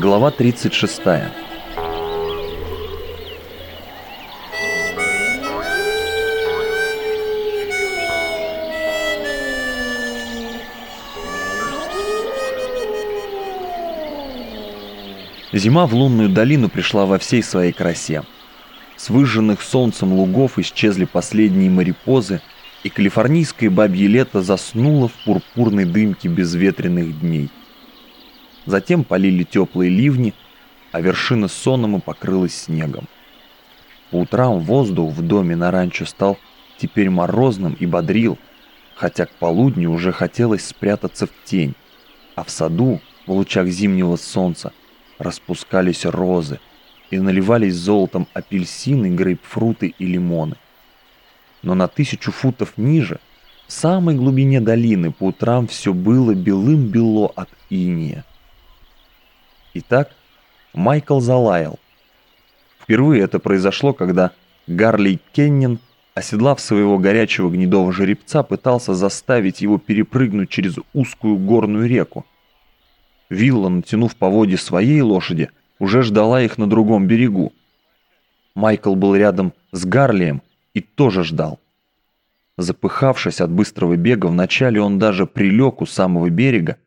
Глава 36. Зима в лунную долину пришла во всей своей красе. С выжженных солнцем лугов исчезли последние морепозы, и калифорнийское бабье лето заснуло в пурпурной дымке безветренных дней. Затем полили теплые ливни, а вершина Сонома покрылась снегом. По утрам воздух в доме на ранчо стал теперь морозным и бодрил, хотя к полудню уже хотелось спрятаться в тень, а в саду, в лучах зимнего солнца, распускались розы и наливались золотом апельсины, грейпфруты и лимоны. Но на тысячу футов ниже, в самой глубине долины, по утрам все было белым-бело от иния. Итак, Майкл залаял. Впервые это произошло, когда Гарли Кеннин, оседлав своего горячего гнедого жеребца, пытался заставить его перепрыгнуть через узкую горную реку, Вилла, натянув поводья своей лошади, уже ждала их на другом берегу. Майкл был рядом с Гарлием и тоже ждал. Запыхавшись от быстрого бега, вначале он даже прилег у самого берега,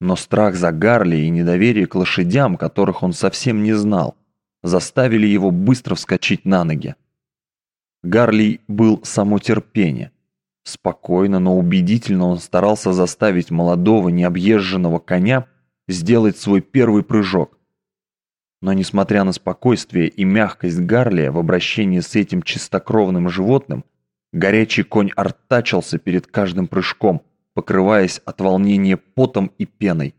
но страх за Гарли и недоверие к лошадям, которых он совсем не знал, заставили его быстро вскочить на ноги. Гарли был само терпение. Спокойно, но убедительно он старался заставить молодого необъезженного коня сделать свой первый прыжок. Но несмотря на спокойствие и мягкость Гарлия в обращении с этим чистокровным животным, горячий конь артачился перед каждым прыжком, покрываясь от волнения потом и пеной.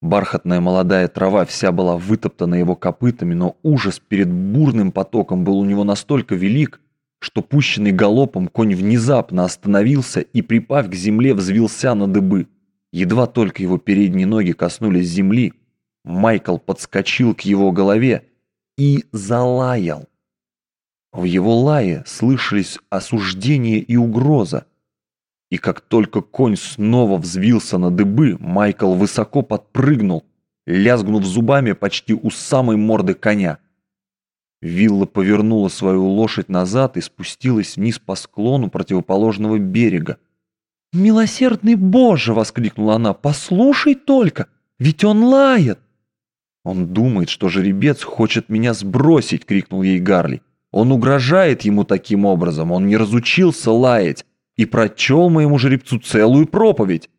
Бархатная молодая трава вся была вытоптана его копытами, но ужас перед бурным потоком был у него настолько велик, что пущенный галопом конь внезапно остановился и, припав к земле, взвился на дыбы. Едва только его передние ноги коснулись земли, Майкл подскочил к его голове и залаял. В его лае слышались осуждение и угроза. И как только конь снова взвился на дыбы, Майкл высоко подпрыгнул, лязгнув зубами почти у самой морды коня. Вилла повернула свою лошадь назад и спустилась вниз по склону противоположного берега, «Милосердный Боже!» — воскликнула она. «Послушай только! Ведь он лает!» «Он думает, что жеребец хочет меня сбросить!» — крикнул ей Гарли. «Он угрожает ему таким образом! Он не разучился лаять и прочел моему жеребцу целую проповедь!»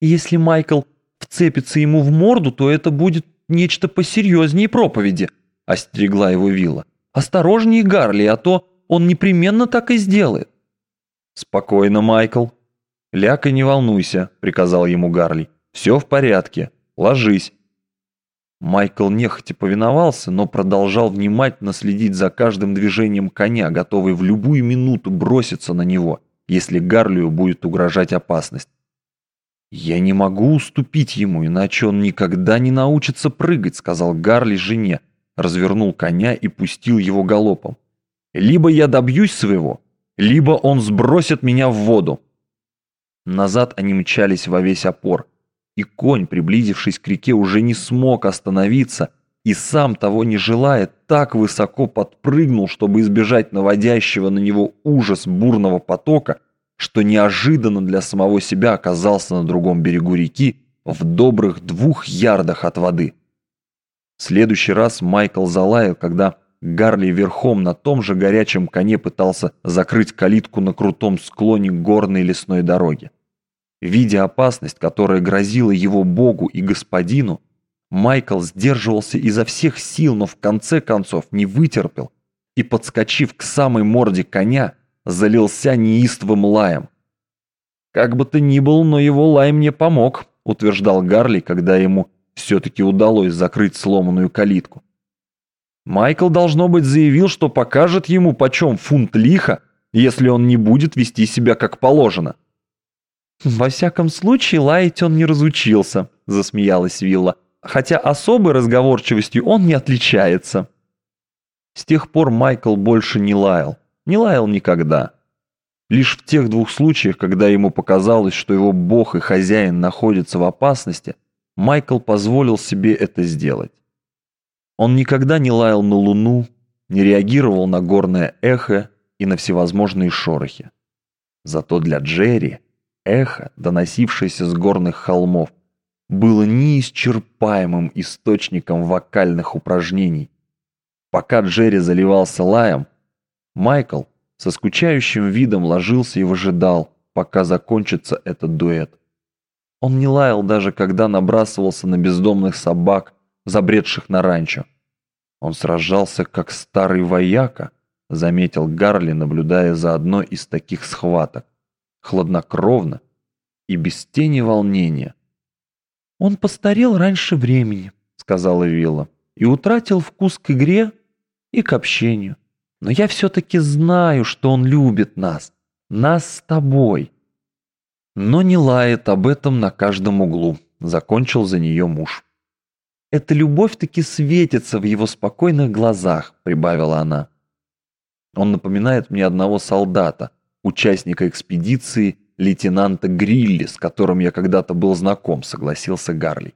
«Если Майкл вцепится ему в морду, то это будет нечто посерьезнее проповеди!» — остерегла его Вилла. «Осторожнее, Гарли, а то он непременно так и сделает!» «Спокойно, Майкл!» «Ляг и не волнуйся», — приказал ему Гарли. «Все в порядке. Ложись». Майкл нехотя повиновался, но продолжал внимательно следить за каждым движением коня, готовый в любую минуту броситься на него, если Гарлию будет угрожать опасность. «Я не могу уступить ему, иначе он никогда не научится прыгать», — сказал Гарли жене, развернул коня и пустил его галопом. «Либо я добьюсь своего, либо он сбросит меня в воду». Назад они мчались во весь опор, и конь, приблизившись к реке, уже не смог остановиться и сам того не желая, так высоко подпрыгнул, чтобы избежать наводящего на него ужас бурного потока, что неожиданно для самого себя оказался на другом берегу реки в добрых двух ярдах от воды. В следующий раз Майкл залаял, когда Гарли верхом на том же горячем коне пытался закрыть калитку на крутом склоне горной лесной дороги. Видя опасность, которая грозила его богу и господину, Майкл сдерживался изо всех сил, но в конце концов не вытерпел и, подскочив к самой морде коня, залился неистовым лаем. «Как бы то ни было, но его лай мне помог», утверждал Гарли, когда ему все-таки удалось закрыть сломанную калитку. Майкл, должно быть, заявил, что покажет ему почем фунт лиха, если он не будет вести себя как положено. «Во всяком случае, лаять он не разучился», — засмеялась Вилла, «хотя особой разговорчивостью он не отличается». С тех пор Майкл больше не лаял, не лаял никогда. Лишь в тех двух случаях, когда ему показалось, что его бог и хозяин находятся в опасности, Майкл позволил себе это сделать. Он никогда не лаял на луну, не реагировал на горное эхо и на всевозможные шорохи. Зато для Джерри эхо, доносившееся с горных холмов, было неисчерпаемым источником вокальных упражнений. Пока Джерри заливался лаем, Майкл со скучающим видом ложился и выжидал, пока закончится этот дуэт. Он не лаял даже, когда набрасывался на бездомных собак, забредших на ранчо. Он сражался, как старый вояка, заметил Гарли, наблюдая за одной из таких схваток. Хладнокровно и без тени волнения – «Он постарел раньше времени», — сказала Вилла, «и утратил вкус к игре и к общению. Но я все-таки знаю, что он любит нас, нас с тобой». Но не лает об этом на каждом углу, закончил за нее муж. «Эта любовь таки светится в его спокойных глазах», — прибавила она. Он напоминает мне одного солдата, участника экспедиции лейтенанта Грилли, с которым я когда-то был знаком», — согласился Гарли.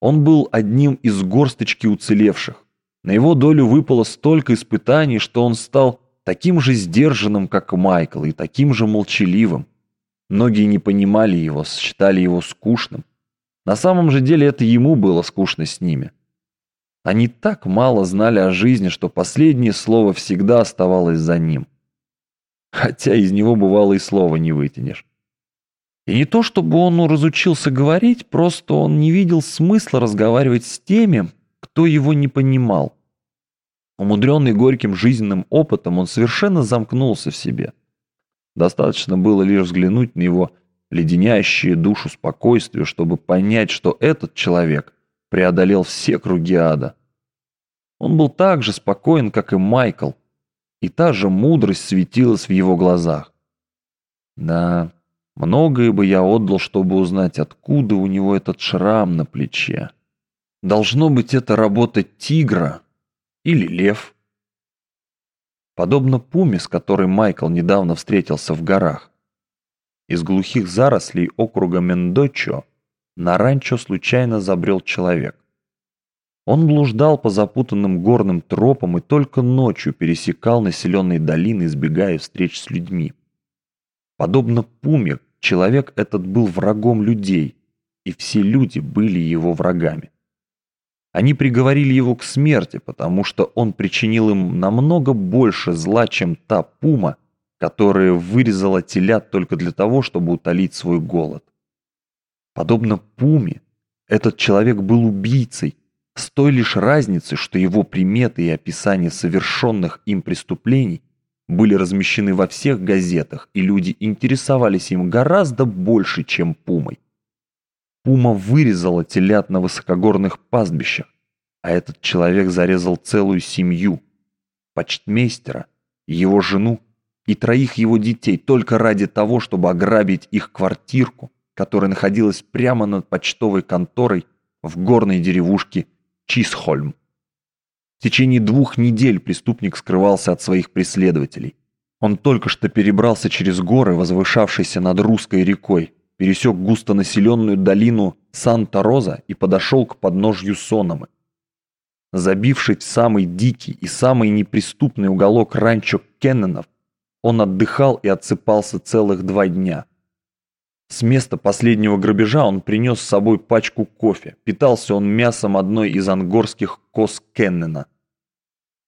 Он был одним из горсточки уцелевших. На его долю выпало столько испытаний, что он стал таким же сдержанным, как Майкл, и таким же молчаливым. Многие не понимали его, считали его скучным. На самом же деле это ему было скучно с ними. Они так мало знали о жизни, что последнее слово всегда оставалось за ним хотя из него бывало и слова не вытянешь. И не то, чтобы он ну, разучился говорить, просто он не видел смысла разговаривать с теми, кто его не понимал. Умудренный горьким жизненным опытом, он совершенно замкнулся в себе. Достаточно было лишь взглянуть на его леденящее душу спокойствие, чтобы понять, что этот человек преодолел все круги ада. Он был так же спокоен, как и Майкл, и та же мудрость светилась в его глазах. Да, многое бы я отдал, чтобы узнать, откуда у него этот шрам на плече. Должно быть, это работа тигра или лев. Подобно пуме, с которой Майкл недавно встретился в горах. Из глухих зарослей округа Мендочо на ранчо случайно забрел человек. Он блуждал по запутанным горным тропам и только ночью пересекал населенные долины, избегая встреч с людьми. Подобно Пуме, человек этот был врагом людей, и все люди были его врагами. Они приговорили его к смерти, потому что он причинил им намного больше зла, чем та пума, которая вырезала телят только для того, чтобы утолить свой голод. Подобно пуме, этот человек был убийцей, с той лишь разницей, что его приметы и описания совершенных им преступлений были размещены во всех газетах, и люди интересовались им гораздо больше, чем Пумой. Пума вырезала телят на высокогорных пастбищах, а этот человек зарезал целую семью, почтмейстера, его жену и троих его детей только ради того, чтобы ограбить их квартирку, которая находилась прямо над почтовой конторой в горной деревушке Чисхольм. В течение двух недель преступник скрывался от своих преследователей. Он только что перебрался через горы, возвышавшиеся над русской рекой, пересек густонаселенную долину Санта-Роза и подошел к подножью Сономы. Забившись в самый дикий и самый неприступный уголок ранчо Кенненов, он отдыхал и отсыпался целых два дня – с места последнего грабежа он принес с собой пачку кофе. Питался он мясом одной из ангорских коз Кеннена.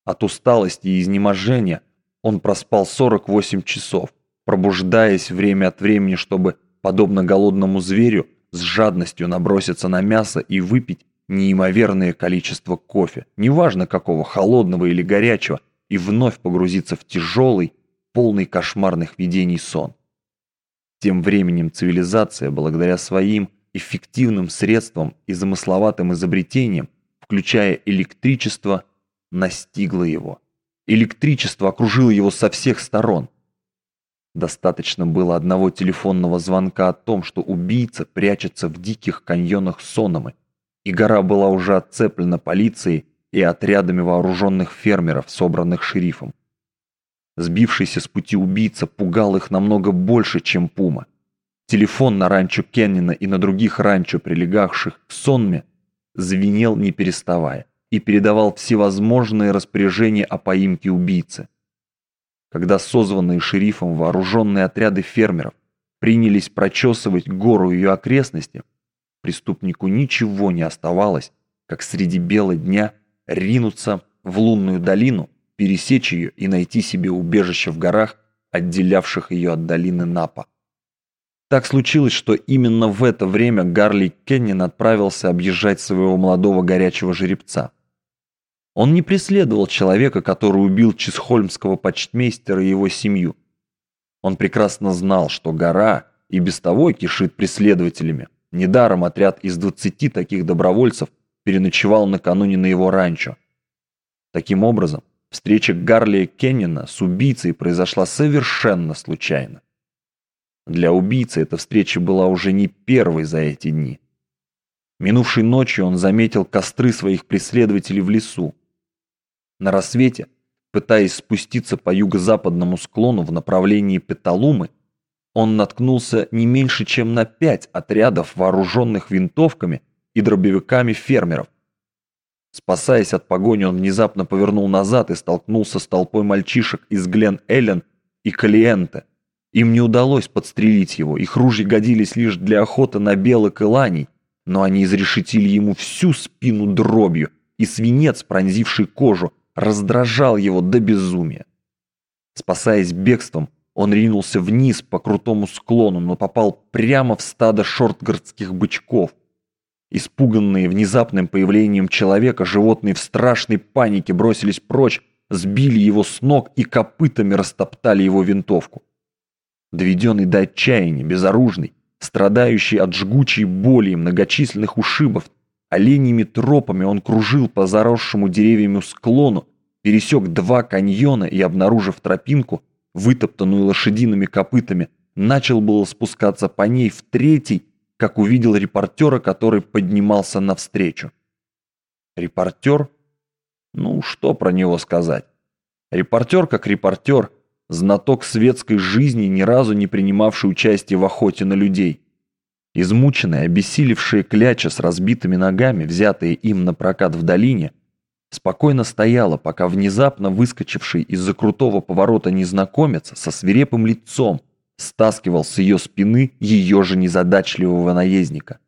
От усталости и изнеможения он проспал 48 часов, пробуждаясь время от времени, чтобы, подобно голодному зверю, с жадностью наброситься на мясо и выпить неимоверное количество кофе, неважно какого, холодного или горячего, и вновь погрузиться в тяжелый, полный кошмарных видений сон. Тем временем цивилизация, благодаря своим эффективным средствам и замысловатым изобретениям, включая электричество, настигла его. Электричество окружило его со всех сторон. Достаточно было одного телефонного звонка о том, что убийца прячется в диких каньонах Сономы, и гора была уже отцеплена полицией и отрядами вооруженных фермеров, собранных шерифом. Сбившийся с пути убийца пугал их намного больше, чем пума. Телефон на ранчо Кеннина и на других ранчо, прилегавших к Сонме, звенел не переставая и передавал всевозможные распоряжения о поимке убийцы. Когда созванные шерифом вооруженные отряды фермеров принялись прочесывать гору ее окрестности, преступнику ничего не оставалось, как среди бела дня ринуться в лунную долину, пересечь ее и найти себе убежище в горах, отделявших ее от долины Напа. Так случилось, что именно в это время Гарли Кеннин отправился объезжать своего молодого горячего жеребца. Он не преследовал человека, который убил Чисхольмского почтмейстера и его семью. Он прекрасно знал, что гора и без того кишит преследователями. Недаром отряд из 20 таких добровольцев переночевал накануне на его ранчо. Таким образом, встреча Гарли Кеннина с убийцей произошла совершенно случайно. Для убийцы эта встреча была уже не первой за эти дни. Минувшей ночью он заметил костры своих преследователей в лесу. На рассвете, пытаясь спуститься по юго-западному склону в направлении Петалумы, он наткнулся не меньше, чем на пять отрядов, вооруженных винтовками и дробовиками фермеров. Спасаясь от погони, он внезапно повернул назад и столкнулся с толпой мальчишек из Глен-Эллен и Калиенте – им не удалось подстрелить его, их ружья годились лишь для охоты на белок и ланей, но они изрешетили ему всю спину дробью, и свинец, пронзивший кожу, раздражал его до безумия. Спасаясь бегством, он ринулся вниз по крутому склону, но попал прямо в стадо шортгардских бычков. Испуганные внезапным появлением человека, животные в страшной панике бросились прочь, сбили его с ног и копытами растоптали его винтовку. Доведенный до отчаяния, безоружный, страдающий от жгучей боли и многочисленных ушибов, оленьими тропами он кружил по заросшему деревьями склону, пересек два каньона и, обнаружив тропинку, вытоптанную лошадиными копытами, начал было спускаться по ней в третий, как увидел репортера, который поднимался навстречу. Репортер? Ну, что про него сказать? Репортер как репортер, знаток светской жизни, ни разу не принимавший участие в охоте на людей. Измученная, обессилевшая кляча с разбитыми ногами, взятая им на прокат в долине, спокойно стояла, пока внезапно выскочивший из-за крутого поворота незнакомец со свирепым лицом стаскивал с ее спины ее же незадачливого наездника.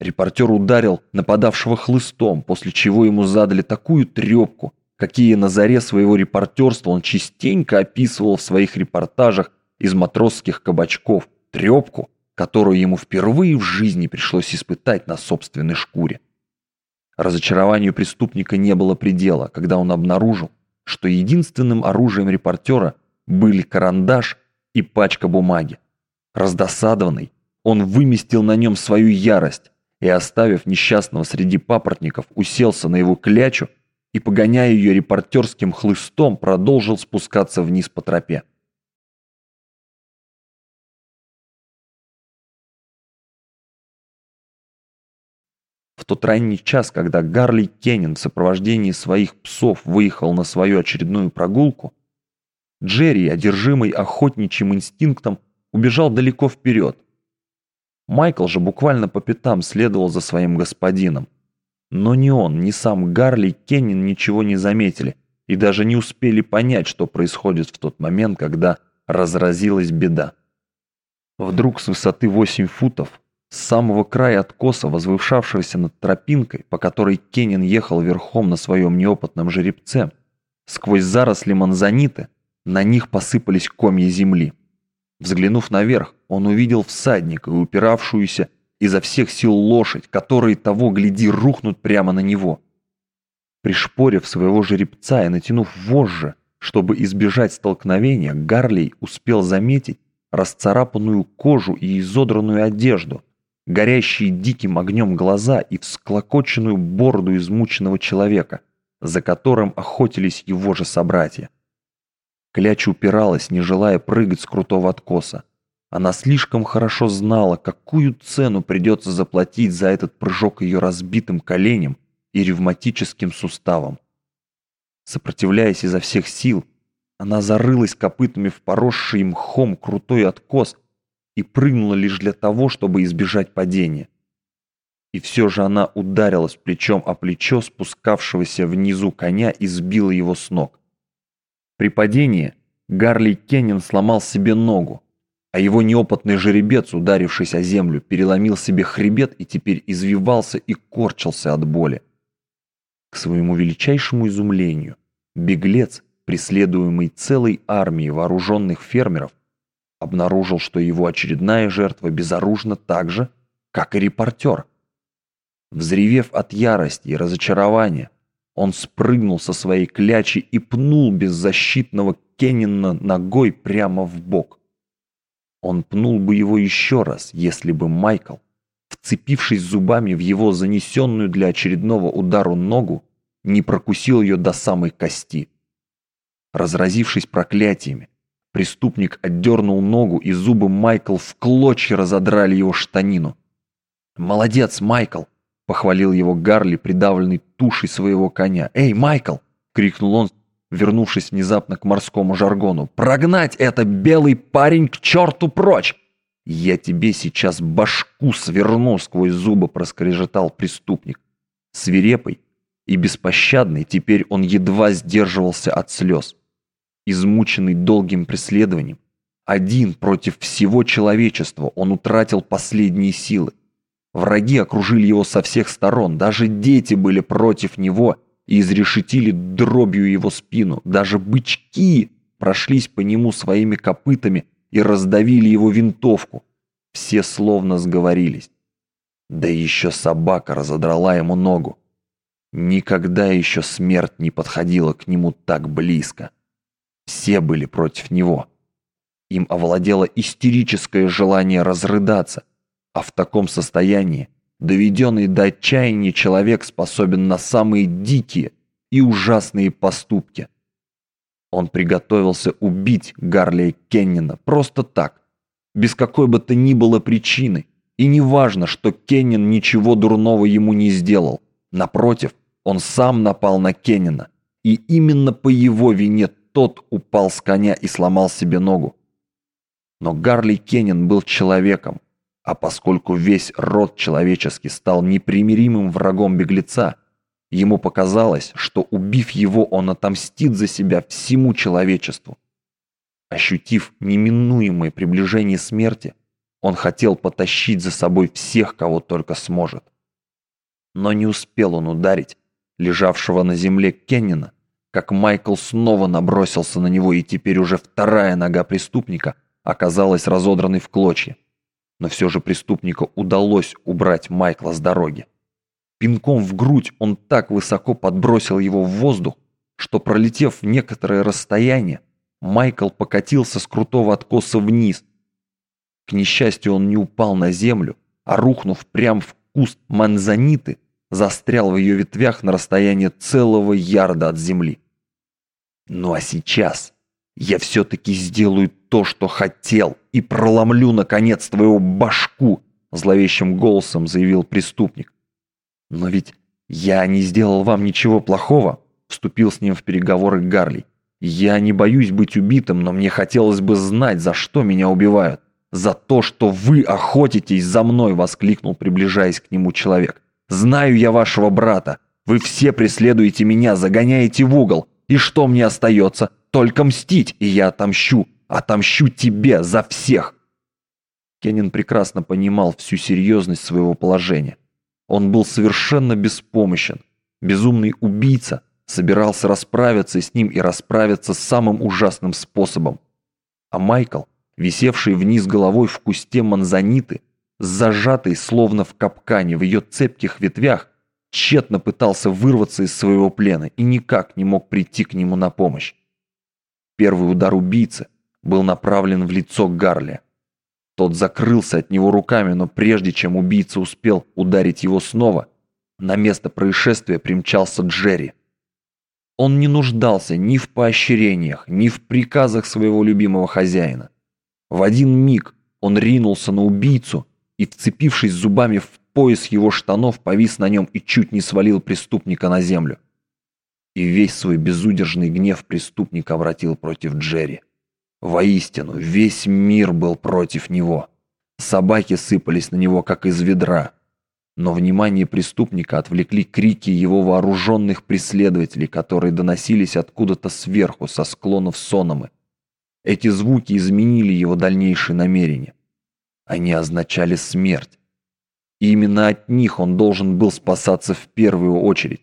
Репортер ударил нападавшего хлыстом, после чего ему задали такую трепку, какие на заре своего репортерства он частенько описывал в своих репортажах из матросских кабачков, трепку, которую ему впервые в жизни пришлось испытать на собственной шкуре. Разочарованию преступника не было предела, когда он обнаружил, что единственным оружием репортера были карандаш и пачка бумаги. Раздосадованный, он выместил на нем свою ярость и, оставив несчастного среди папоротников, уселся на его клячу и, погоняя ее репортерским хлыстом, продолжил спускаться вниз по тропе. В тот ранний час, когда Гарли Кеннин в сопровождении своих псов выехал на свою очередную прогулку, Джерри, одержимый охотничьим инстинктом, убежал далеко вперед. Майкл же буквально по пятам следовал за своим господином. Но ни он, ни сам Гарли Кеннин ничего не заметили и даже не успели понять, что происходит в тот момент, когда разразилась беда. Вдруг с высоты 8 футов, с самого края откоса, возвышавшегося над тропинкой, по которой Кеннин ехал верхом на своем неопытном жеребце, сквозь заросли манзаниты, на них посыпались комья земли. Взглянув наверх, он увидел всадника и упиравшуюся изо всех сил лошадь, которые того, гляди, рухнут прямо на него. Пришпорив своего жеребца и натянув вожжи, чтобы избежать столкновения, Гарлей успел заметить расцарапанную кожу и изодранную одежду, горящие диким огнем глаза и всклокоченную бороду измученного человека, за которым охотились его же собратья. Кляча упиралась, не желая прыгать с крутого откоса. Она слишком хорошо знала, какую цену придется заплатить за этот прыжок ее разбитым коленем и ревматическим суставом. Сопротивляясь изо всех сил, Она зарылась копытами в поросший мхом крутой откос и прыгнула лишь для того, чтобы избежать падения. И все же она ударилась плечом о плечо спускавшегося внизу коня и сбила его с ног. При падении Гарли Кеннин сломал себе ногу, а его неопытный жеребец, ударившись о землю, переломил себе хребет и теперь извивался и корчился от боли. К своему величайшему изумлению, беглец, преследуемый целой армией вооруженных фермеров, обнаружил, что его очередная жертва безоружна так же, как и репортер. Взревев от ярости и разочарования, он спрыгнул со своей клячи и пнул беззащитного Кеннина ногой прямо в бок. Он пнул бы его еще раз, если бы Майкл, вцепившись зубами в его занесенную для очередного удару ногу, не прокусил ее до самой кости. Разразившись проклятиями, преступник отдернул ногу, и зубы Майкл в клочья разодрали его штанину. «Молодец, Майкл!» — похвалил его Гарли, придавленный тушей своего коня. «Эй, Майкл!» — крикнул он, вернувшись внезапно к морскому жаргону. «Прогнать это, белый парень, к черту прочь!» «Я тебе сейчас башку сверну!» — сквозь зубы проскрежетал преступник. Свирепый и беспощадный, теперь он едва сдерживался от слез. Измученный долгим преследованием, один против всего человечества, он утратил последние силы. Враги окружили его со всех сторон, даже дети были против него и изрешетили дробью его спину. Даже бычки прошлись по нему своими копытами и раздавили его винтовку. Все словно сговорились. Да еще собака разодрала ему ногу. Никогда еще смерть не подходила к нему так близко. Все были против него. Им овладело истерическое желание разрыдаться, а в таком состоянии Доведенный до отчаяния человек способен на самые дикие и ужасные поступки. Он приготовился убить Гарли Кеннина просто так, без какой бы то ни было причины. И не важно, что Кеннин ничего дурного ему не сделал. Напротив, он сам напал на Кеннина. И именно по его вине тот упал с коня и сломал себе ногу. Но Гарли Кеннин был человеком, а поскольку весь род человеческий стал непримиримым врагом беглеца, ему показалось, что убив его, он отомстит за себя всему человечеству. Ощутив неминуемое приближение смерти, он хотел потащить за собой всех, кого только сможет. Но не успел он ударить лежавшего на земле Кеннина, как Майкл снова набросился на него, и теперь уже вторая нога преступника оказалась разодранной в клочья но все же преступнику удалось убрать Майкла с дороги. Пинком в грудь он так высоко подбросил его в воздух, что, пролетев некоторое расстояние, Майкл покатился с крутого откоса вниз. К несчастью, он не упал на землю, а рухнув прямо в куст манзаниты, застрял в ее ветвях на расстоянии целого ярда от земли. Ну а сейчас я все-таки сделаю то, что хотел, и проломлю, наконец, твою башку!» Зловещим голосом заявил преступник. «Но ведь я не сделал вам ничего плохого», вступил с ним в переговоры Гарли. «Я не боюсь быть убитым, но мне хотелось бы знать, за что меня убивают. За то, что вы охотитесь за мной!» воскликнул, приближаясь к нему человек. «Знаю я вашего брата. Вы все преследуете меня, загоняете в угол. И что мне остается? Только мстить, и я отомщу. Отомщу тебе за всех. Кеннин прекрасно понимал всю серьезность своего положения. Он был совершенно беспомощен. Безумный убийца собирался расправиться с ним и расправиться самым ужасным способом. А Майкл, висевший вниз головой в кусте манзаниты, зажатый словно в капкане в ее цепких ветвях, тщетно пытался вырваться из своего плена и никак не мог прийти к нему на помощь. Первый удар убийцы был направлен в лицо Гарли. Тот закрылся от него руками, но прежде чем убийца успел ударить его снова, на место происшествия примчался Джерри. Он не нуждался ни в поощрениях, ни в приказах своего любимого хозяина. В один миг он ринулся на убийцу и, вцепившись зубами в пояс его штанов, повис на нем и чуть не свалил преступника на землю. И весь свой безудержный гнев преступник обратил против Джерри. Воистину, весь мир был против него. Собаки сыпались на него, как из ведра. Но внимание преступника отвлекли крики его вооруженных преследователей, которые доносились откуда-то сверху, со склонов Сономы. Эти звуки изменили его дальнейшие намерения. Они означали смерть. И именно от них он должен был спасаться в первую очередь.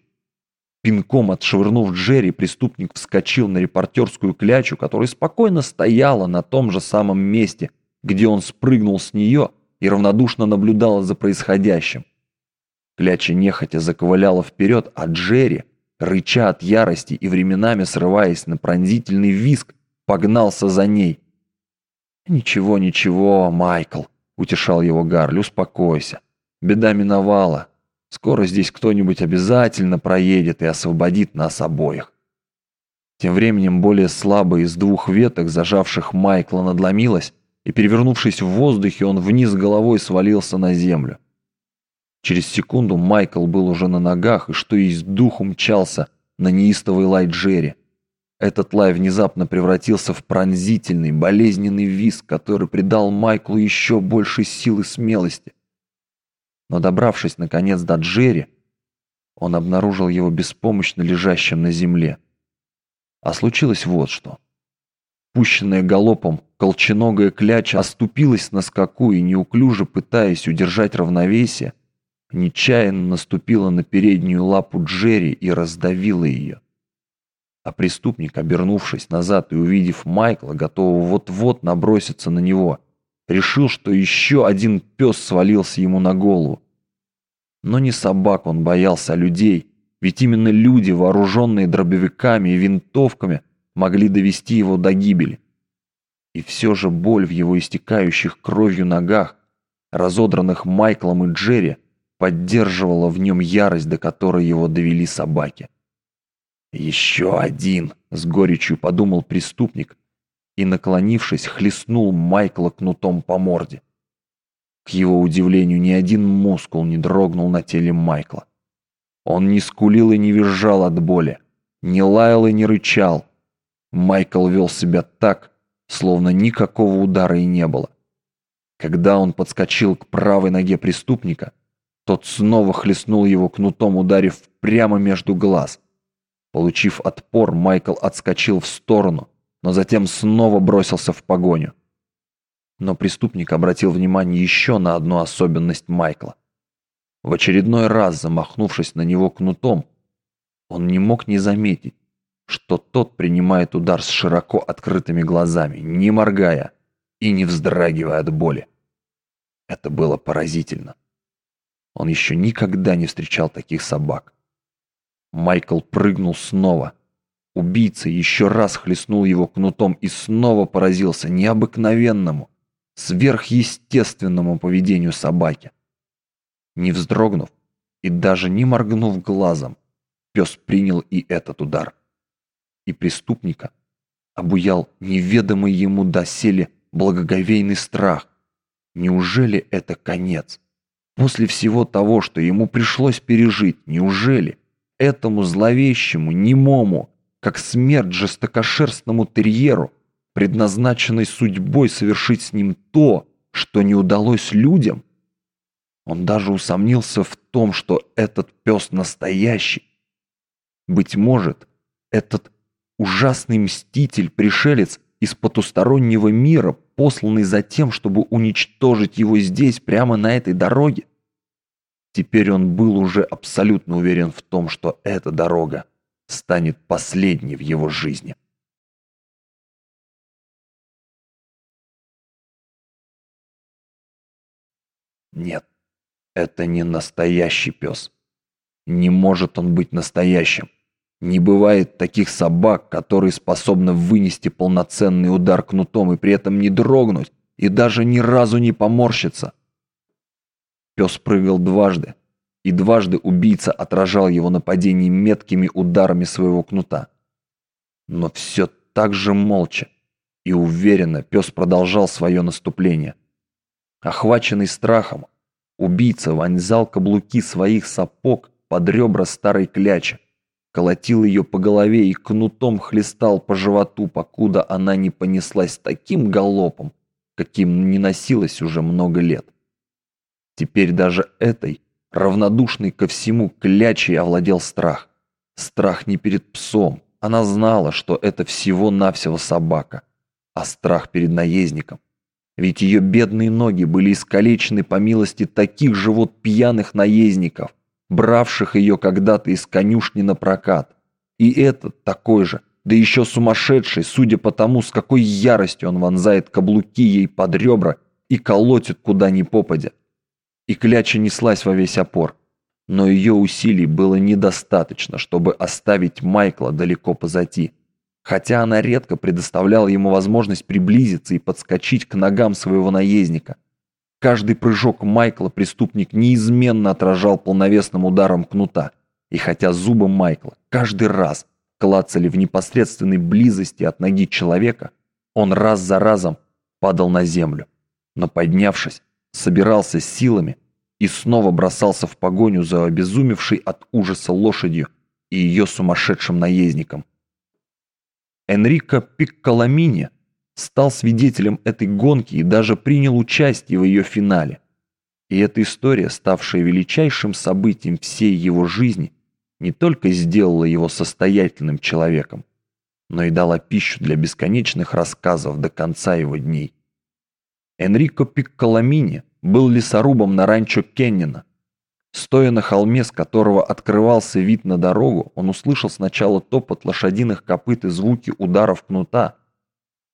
Пинком отшвырнув Джерри, преступник вскочил на репортерскую клячу, которая спокойно стояла на том же самом месте, где он спрыгнул с нее и равнодушно наблюдала за происходящим. Кляча нехотя заковыляла вперед, а Джерри, рыча от ярости и временами срываясь на пронзительный виск, погнался за ней. «Ничего, ничего, Майкл», — утешал его Гарли, — «успокойся. Беда миновала. Скоро здесь кто-нибудь обязательно проедет и освободит нас обоих. Тем временем более слабая из двух веток, зажавших Майкла, надломилась, и, перевернувшись в воздухе, он вниз головой свалился на землю. Через секунду Майкл был уже на ногах и что есть духу мчался на неистовый лай Джерри. Этот лай внезапно превратился в пронзительный, болезненный визг, который придал Майклу еще больше сил и смелости. Но добравшись наконец до Джерри, он обнаружил его беспомощно лежащим на земле. А случилось вот что. Пущенная галопом, колченогая кляча оступилась на скаку и, неуклюже пытаясь удержать равновесие, нечаянно наступила на переднюю лапу Джерри и раздавила ее. А преступник, обернувшись назад и увидев Майкла, готового вот-вот наброситься на него, решил, что еще один пес свалился ему на голову. Но не собак он боялся, а людей, ведь именно люди, вооруженные дробовиками и винтовками, могли довести его до гибели. И все же боль в его истекающих кровью ногах, разодранных Майклом и Джерри, поддерживала в нем ярость, до которой его довели собаки. «Еще один!» — с горечью подумал преступник, и, наклонившись, хлестнул Майкла кнутом по морде. К его удивлению, ни один мускул не дрогнул на теле Майкла. Он не скулил и не визжал от боли, не лаял и не рычал. Майкл вел себя так, словно никакого удара и не было. Когда он подскочил к правой ноге преступника, тот снова хлестнул его кнутом, ударив прямо между глаз. Получив отпор, Майкл отскочил в сторону, но затем снова бросился в погоню. Но преступник обратил внимание еще на одну особенность Майкла. В очередной раз, замахнувшись на него кнутом, он не мог не заметить, что тот принимает удар с широко открытыми глазами, не моргая и не вздрагивая от боли. Это было поразительно. Он еще никогда не встречал таких собак. Майкл прыгнул снова – Убийца еще раз хлестнул его кнутом и снова поразился необыкновенному, сверхъестественному поведению собаки. Не вздрогнув и даже не моргнув глазом, пес принял и этот удар. И преступника обуял неведомый ему доселе благоговейный страх. Неужели это конец? После всего того, что ему пришлось пережить, неужели этому зловещему, немому, как смерть жестокошерстному терьеру, предназначенной судьбой совершить с ним то, что не удалось людям. Он даже усомнился в том, что этот пес настоящий. Быть может, этот ужасный мститель-пришелец из потустороннего мира, посланный за тем, чтобы уничтожить его здесь, прямо на этой дороге. Теперь он был уже абсолютно уверен в том, что эта дорога станет последней в его жизни. Нет, это не настоящий пес. Не может он быть настоящим. Не бывает таких собак, которые способны вынести полноценный удар кнутом и при этом не дрогнуть и даже ни разу не поморщиться. Пес прыгал дважды, и дважды убийца отражал его нападение меткими ударами своего кнута. Но все так же молча и уверенно пес продолжал свое наступление. Охваченный страхом, убийца вонзал каблуки своих сапог под ребра старой клячи. колотил ее по голове и кнутом хлестал по животу, покуда она не понеслась таким галопом, каким не носилась уже много лет. Теперь даже этой, равнодушной ко всему клячей, овладел страх. Страх не перед псом, она знала, что это всего-навсего собака, а страх перед наездником. Ведь ее бедные ноги были искалечены по милости таких же вот пьяных наездников, бравших ее когда-то из конюшни на прокат. И этот такой же, да еще сумасшедший, судя по тому, с какой яростью он вонзает каблуки ей под ребра и колотит куда ни попадя. И кляча неслась во весь опор. Но ее усилий было недостаточно, чтобы оставить Майкла далеко позади. Хотя она редко предоставляла ему возможность приблизиться и подскочить к ногам своего наездника – Каждый прыжок Майкла преступник неизменно отражал полновесным ударом кнута. И хотя зубы Майкла каждый раз клацали в непосредственной близости от ноги человека, он раз за разом падал на землю. Но поднявшись, собирался с силами и снова бросался в погоню за обезумевшей от ужаса лошадью и ее сумасшедшим наездником. Энрико Пикколамини – стал свидетелем этой гонки и даже принял участие в ее финале. И эта история, ставшая величайшим событием всей его жизни, не только сделала его состоятельным человеком, но и дала пищу для бесконечных рассказов до конца его дней. Энрико Пикколамини был лесорубом на ранчо Кеннина. Стоя на холме, с которого открывался вид на дорогу, он услышал сначала топот лошадиных копыт и звуки ударов кнута,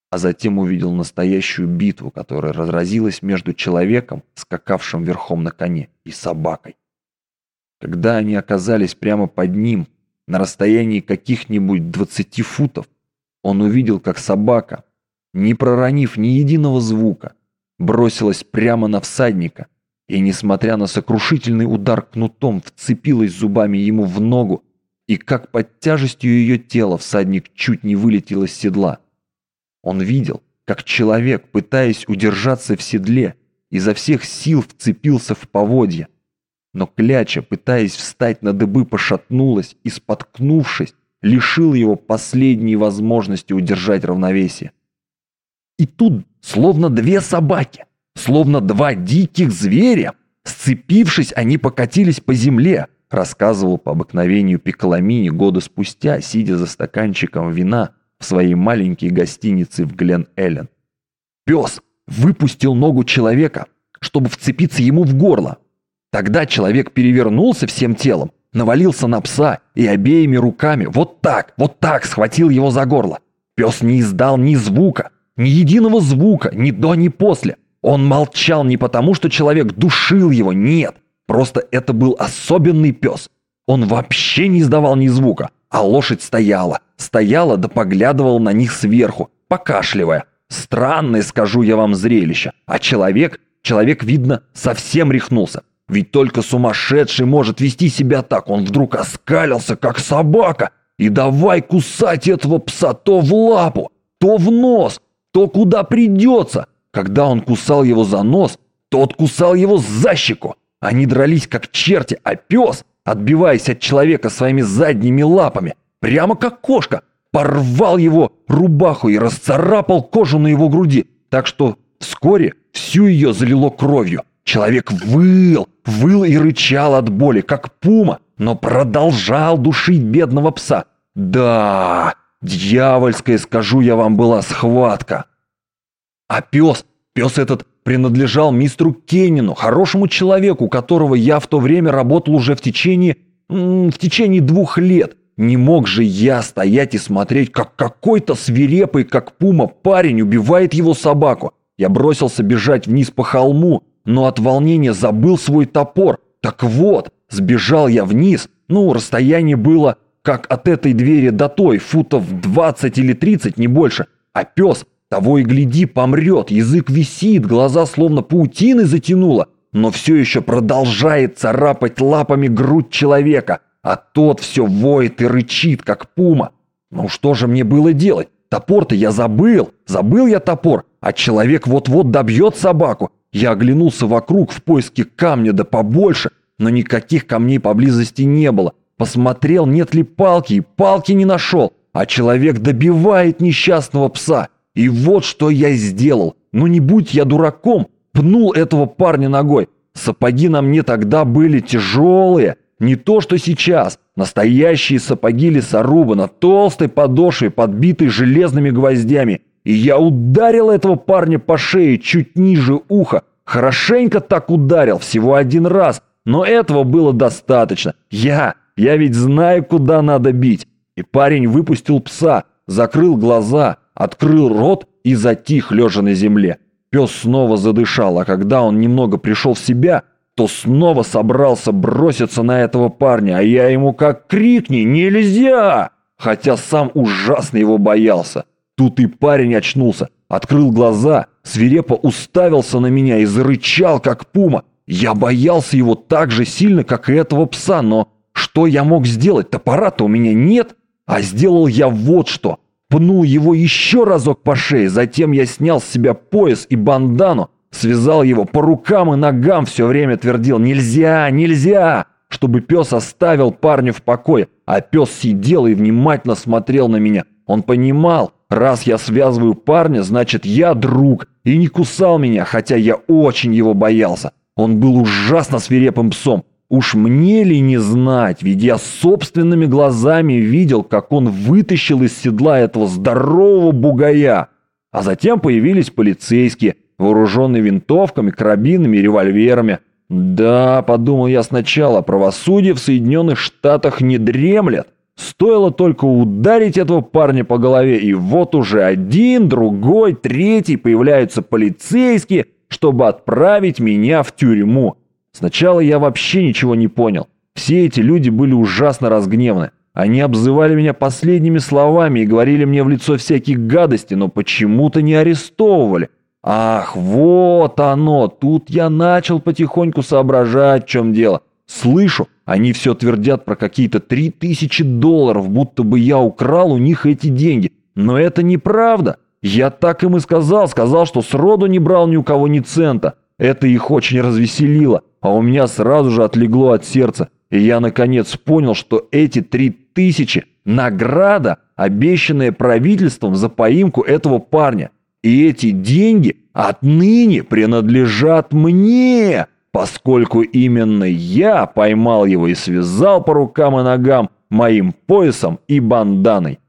а затем увидел настоящую битву, которая разразилась между человеком, скакавшим верхом на коне, и собакой. Когда они оказались прямо под ним, на расстоянии каких-нибудь 20 футов, он увидел, как собака, не проронив ни единого звука, бросилась прямо на всадника и, несмотря на сокрушительный удар кнутом, вцепилась зубами ему в ногу, и как под тяжестью ее тела всадник чуть не вылетел из седла. Он видел, как человек, пытаясь удержаться в седле, изо всех сил вцепился в поводья. Но кляча, пытаясь встать на дыбы, пошатнулась и, споткнувшись, лишил его последней возможности удержать равновесие. И тут, словно две собаки, словно два диких зверя, сцепившись, они покатились по земле, рассказывал по обыкновению Пиколамини года спустя, сидя за стаканчиком вина в своей маленькой гостинице в Глен-Эллен. Пес выпустил ногу человека, чтобы вцепиться ему в горло. Тогда человек перевернулся всем телом, навалился на пса и обеими руками вот так, вот так схватил его за горло. Пес не издал ни звука, ни единого звука, ни до, ни после. Он молчал не потому, что человек душил его, нет. Просто это был особенный пес. Он вообще не издавал ни звука, а лошадь стояла, стояла да поглядывала на них сверху, покашливая. Странное, скажу я вам, зрелище. А человек, человек, видно, совсем рехнулся. Ведь только сумасшедший может вести себя так. Он вдруг оскалился, как собака, и давай кусать этого пса то в лапу, то в нос, то куда придется. Когда он кусал его за нос, тот кусал его за щеку. Они дрались как черти, а пес, отбиваясь от человека своими задними лапами, прямо как кошка, порвал его рубаху и расцарапал кожу на его груди, так что вскоре всю ее залило кровью. Человек выл, выл и рычал от боли, как пума, но продолжал душить бедного пса. Да, дьявольская, скажу я вам, была схватка. А пес, пес этот принадлежал мистеру Кеннину, хорошему человеку, которого я в то время работал уже в течение, в течение двух лет. Не мог же я стоять и смотреть, как какой-то свирепый, как пума, парень убивает его собаку. Я бросился бежать вниз по холму, но от волнения забыл свой топор. Так вот, сбежал я вниз, ну, расстояние было как от этой двери до той, футов 20 или 30, не больше. А пес, того и гляди, помрет, язык висит, глаза словно паутины затянуло, но все еще продолжает царапать лапами грудь человека а тот все воет и рычит, как пума. Ну что же мне было делать? Топор-то я забыл, забыл я топор, а человек вот-вот добьет собаку. Я оглянулся вокруг в поиске камня да побольше, но никаких камней поблизости не было. Посмотрел, нет ли палки, и палки не нашел, а человек добивает несчастного пса. И вот что я сделал. Ну не будь я дураком, пнул этого парня ногой. Сапоги на мне тогда были тяжелые, не то что сейчас. Настоящие сапоги лесоруба на толстой подошве, подбитой железными гвоздями. И я ударил этого парня по шее чуть ниже уха. Хорошенько так ударил, всего один раз. Но этого было достаточно. Я, я ведь знаю, куда надо бить. И парень выпустил пса, закрыл глаза, открыл рот и затих, лежа на земле. Пес снова задышал, а когда он немного пришел в себя, то снова собрался броситься на этого парня, а я ему как крикни «Нельзя!» Хотя сам ужасно его боялся. Тут и парень очнулся, открыл глаза, свирепо уставился на меня и зарычал, как пума. Я боялся его так же сильно, как и этого пса, но что я мог сделать? Топора-то у меня нет. А сделал я вот что. Пнул его еще разок по шее, затем я снял с себя пояс и бандану, Связал его по рукам и ногам, все время твердил «Нельзя! Нельзя!» Чтобы пес оставил парня в покое. А пес сидел и внимательно смотрел на меня. Он понимал, раз я связываю парня, значит я друг. И не кусал меня, хотя я очень его боялся. Он был ужасно свирепым псом. Уж мне ли не знать, ведь я собственными глазами видел, как он вытащил из седла этого здорового бугая. А затем появились полицейские – вооруженный винтовками, карабинами и револьверами. Да, подумал я сначала, правосудие в Соединенных Штатах не дремлет. Стоило только ударить этого парня по голове, и вот уже один, другой, третий появляются полицейские, чтобы отправить меня в тюрьму. Сначала я вообще ничего не понял. Все эти люди были ужасно разгневаны. Они обзывали меня последними словами и говорили мне в лицо всякие гадости, но почему-то не арестовывали. Ах, вот оно, тут я начал потихоньку соображать, в чем дело. Слышу, они все твердят про какие-то три тысячи долларов, будто бы я украл у них эти деньги. Но это неправда. Я так им и сказал, сказал, что сроду не брал ни у кого ни цента. Это их очень развеселило, а у меня сразу же отлегло от сердца. И я наконец понял, что эти три тысячи – награда, обещанная правительством за поимку этого парня. И эти деньги отныне принадлежат мне, поскольку именно я поймал его и связал по рукам и ногам моим поясом и банданой.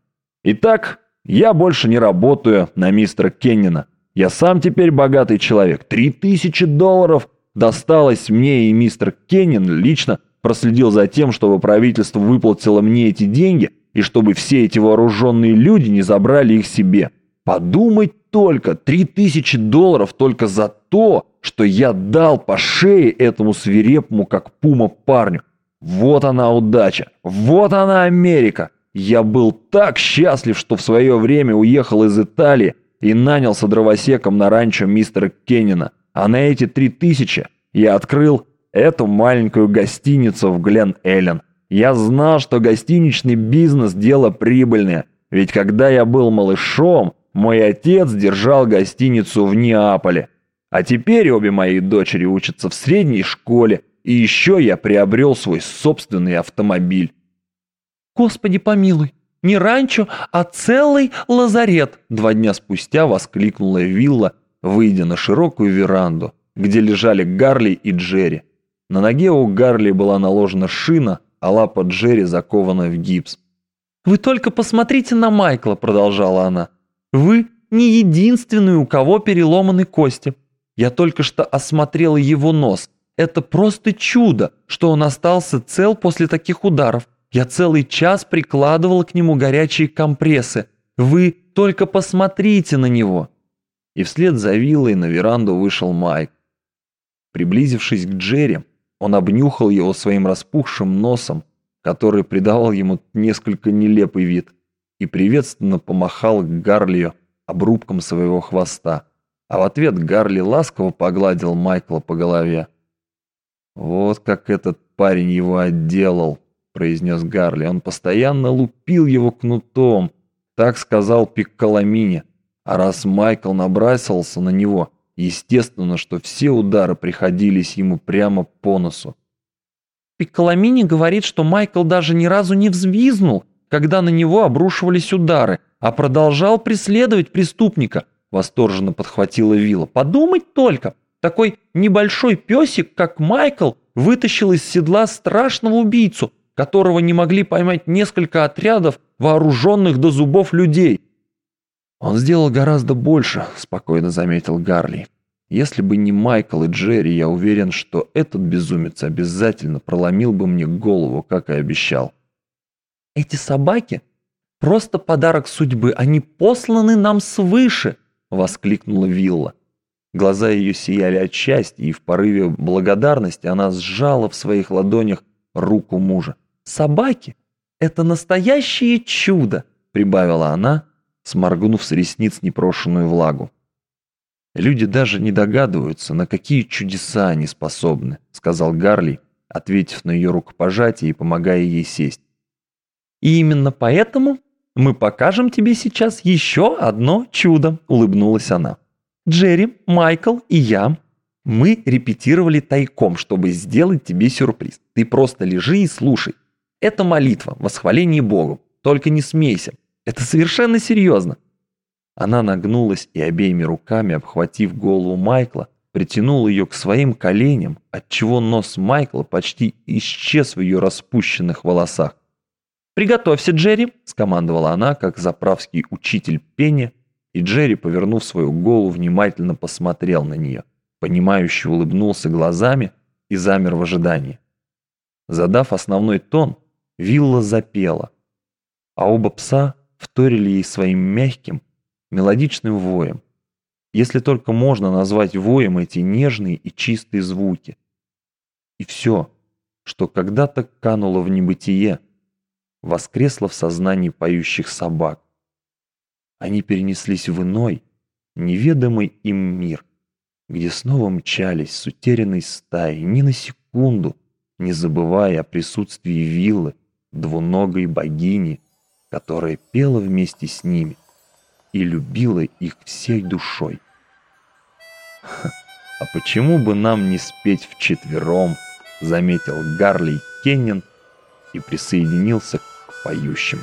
Итак, я больше не работаю на мистера Кеннина. Я сам теперь богатый человек. Три тысячи долларов досталось мне, и мистер Кеннин лично проследил за тем, чтобы правительство выплатило мне эти деньги, и чтобы все эти вооруженные люди не забрали их себе. Подумать только, три тысячи долларов только за то, что я дал по шее этому свирепому, как пума, парню. Вот она удача, вот она Америка. Я был так счастлив, что в свое время уехал из Италии и нанялся дровосеком на ранчо мистера Кеннина. А на эти три тысячи я открыл эту маленькую гостиницу в Глен-Эллен. Я знал, что гостиничный бизнес – дело прибыльное. Ведь когда я был малышом, мой отец держал гостиницу в Неаполе. А теперь обе мои дочери учатся в средней школе, и еще я приобрел свой собственный автомобиль. «Господи помилуй, не ранчо, а целый лазарет!» Два дня спустя воскликнула Вилла, выйдя на широкую веранду, где лежали Гарли и Джерри. На ноге у Гарли была наложена шина, а лапа Джерри закована в гипс. «Вы только посмотрите на Майкла», — продолжала она. Вы не единственный, у кого переломаны кости. Я только что осмотрела его нос. Это просто чудо, что он остался цел после таких ударов. Я целый час прикладывала к нему горячие компрессы. Вы только посмотрите на него!» И вслед за виллой на веранду вышел Майк. Приблизившись к Джерри, он обнюхал его своим распухшим носом, который придавал ему несколько нелепый вид и приветственно помахал Гарлию обрубком своего хвоста, а в ответ Гарли ласково погладил Майкла по голове. «Вот как этот парень его отделал», — произнес Гарли. «Он постоянно лупил его кнутом», — так сказал Пикколамине. А раз Майкл набрасывался на него, естественно, что все удары приходились ему прямо по носу. Пикколамини говорит, что Майкл даже ни разу не взвизнул, когда на него обрушивались удары, а продолжал преследовать преступника», — восторженно подхватила Вилла. «Подумать только, такой небольшой песик, как Майкл, вытащил из седла страшного убийцу, которого не могли поймать несколько отрядов вооруженных до зубов людей». «Он сделал гораздо больше», — спокойно заметил Гарли. «Если бы не Майкл и Джерри, я уверен, что этот безумец обязательно проломил бы мне голову, как и обещал». «Эти собаки — просто подарок судьбы, они посланы нам свыше!» — воскликнула Вилла. Глаза ее сияли от счастья, и в порыве благодарности она сжала в своих ладонях руку мужа. «Собаки — это настоящее чудо!» — прибавила она, сморгнув с ресниц непрошенную влагу. «Люди даже не догадываются, на какие чудеса они способны», — сказал Гарли, ответив на ее рукопожатие и помогая ей сесть. И именно поэтому мы покажем тебе сейчас еще одно чудо», — улыбнулась она. «Джерри, Майкл и я, мы репетировали тайком, чтобы сделать тебе сюрприз. Ты просто лежи и слушай. Это молитва, восхваление Богу. Только не смейся. Это совершенно серьезно». Она нагнулась и обеими руками, обхватив голову Майкла, притянула ее к своим коленям, отчего нос Майкла почти исчез в ее распущенных волосах. «Приготовься, Джерри!» – скомандовала она, как заправский учитель пения, и Джерри, повернув свою голову, внимательно посмотрел на нее, понимающе улыбнулся глазами и замер в ожидании. Задав основной тон, Вилла запела, а оба пса вторили ей своим мягким, мелодичным воем, если только можно назвать воем эти нежные и чистые звуки. И все, что когда-то кануло в небытие, воскресло в сознании поющих собак. Они перенеслись в иной, неведомый им мир, где снова мчались с утерянной стаей, ни на секунду не забывая о присутствии виллы, двуногой богини, которая пела вместе с ними и любила их всей душой. «А почему бы нам не спеть вчетвером?» — заметил Гарли Кеннин и присоединился к поющим.